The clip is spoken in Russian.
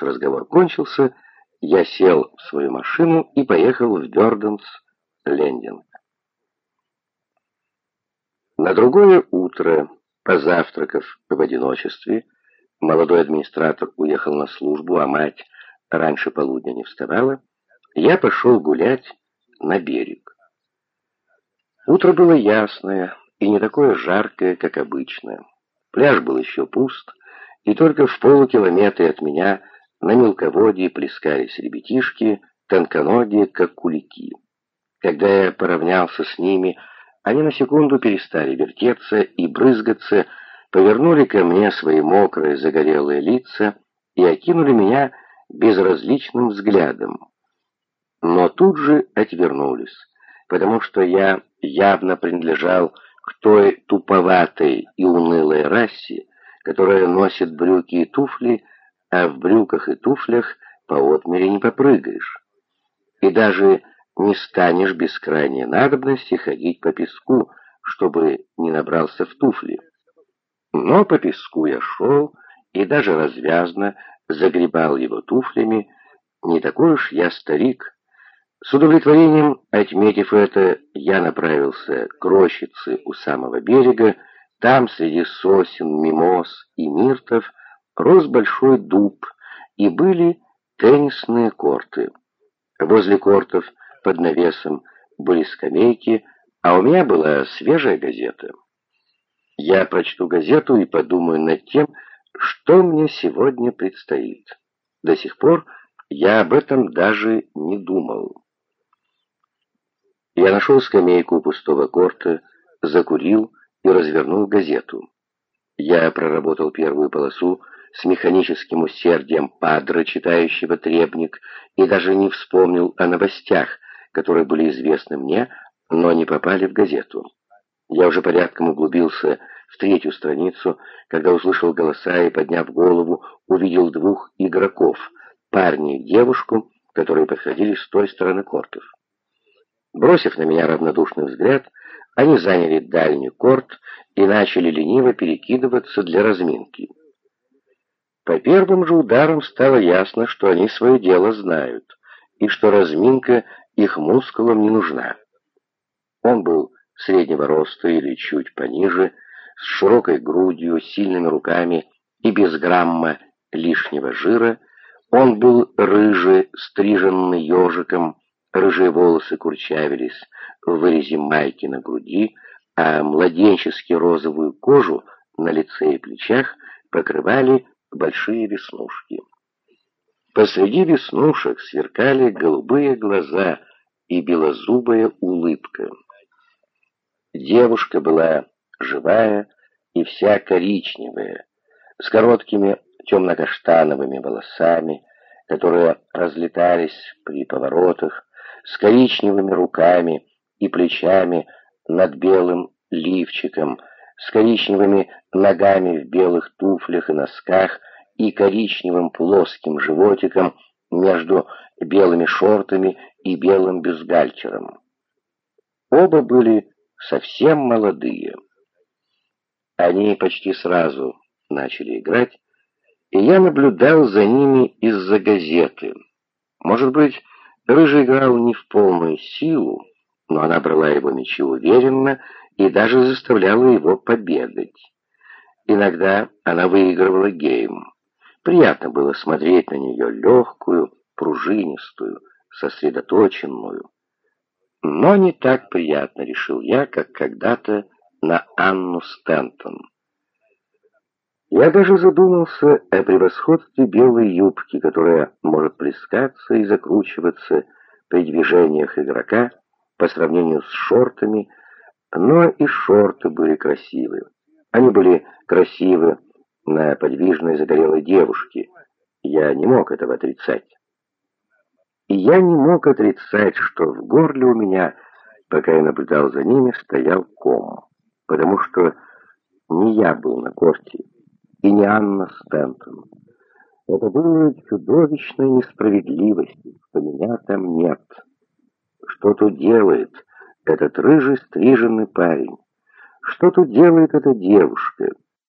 Разговор кончился, я сел в свою машину и поехал в Бёрденс Лендинг. На другое утро, позавтракав в одиночестве, молодой администратор уехал на службу, а мать раньше полудня не вставала, я пошел гулять на берег. Утро было ясное и не такое жаркое, как обычно. Пляж был еще пуст, и только в полукилометре от меня на мелководье плескались ребятишки, тонконогие, как кулики. Когда я поравнялся с ними, они на секунду перестали вертеться и брызгаться, повернули ко мне свои мокрые загорелые лица и окинули меня безразличным взглядом. Но тут же отвернулись, потому что я явно принадлежал к той туповатой и унылой расе, которая носит брюки и туфли, а в брюках и туфлях по отмере не попрыгаешь. И даже не станешь без крайней надобности ходить по песку, чтобы не набрался в туфли. Но по песку я шел и даже развязно загребал его туфлями. Не такой уж я старик. С удовлетворением, отметив это, я направился к рощице у самого берега. Там, среди сосен, мимоз и миртов, рос большой дуб, и были теннисные корты. Возле кортов под навесом были скамейки, а у меня была свежая газета. Я прочту газету и подумаю над тем, что мне сегодня предстоит. До сих пор я об этом даже не думал. Я нашел скамейку у пустого корта, закурил и развернул газету. Я проработал первую полосу с механическим усердием падра, читающего требник, и даже не вспомнил о новостях, которые были известны мне, но не попали в газету. Я уже порядком углубился в третью страницу, когда услышал голоса и, подняв голову, увидел двух игроков, парня и девушку, которые подходили с той стороны кортов. Бросив на меня равнодушный взгляд, они заняли дальний корт и начали лениво перекидываться для разминки. По первым же ударам стало ясно, что они свое дело знают, и что разминка их мускулам не нужна. Он был среднего роста или чуть пониже, с широкой грудью, сильными руками и без грамма лишнего жира. Он был рыжий, стриженный ежиком, рыжие волосы курчавились в вырезе майки на груди, а младенчески розовую кожу на лице и плечах покрывали большие веснушки. Посреди веснушек сверкали голубые глаза и белозубая улыбка. Девушка была живая и вся коричневая, с короткими темно-каштановыми волосами, которые разлетались при поворотах, с коричневыми руками и плечами над белым лифчиком, с коричневыми ногами в белых туфлях и носках и коричневым плоским животиком между белыми шортами и белым бюстгальтером. Оба были совсем молодые. Они почти сразу начали играть, и я наблюдал за ними из-за газеты. Может быть, Рыжий играл не в полную силу, но она брала его мячи уверенно и даже заставляла его побегать. Иногда она выигрывала гейм. Приятно было смотреть на нее легкую, пружинистую, сосредоточенную. Но не так приятно, решил я, как когда-то на Анну Стэнтон. Я даже задумался о превосходстве белой юбки, которая может плескаться и закручиваться при движениях игрока по сравнению с шортами, но и шорты были красивы. Они были красивы на подвижной загорелой девушке. Я не мог этого отрицать. И я не мог отрицать, что в горле у меня, пока я наблюдал за ними, стоял ком, потому что не я был на корте, и не Анна Стэнтон. Это было чудовищной несправедливостью, что меня там нет. Что тут делает этот рыжий стриженный парень? Что тут делает эта девушка?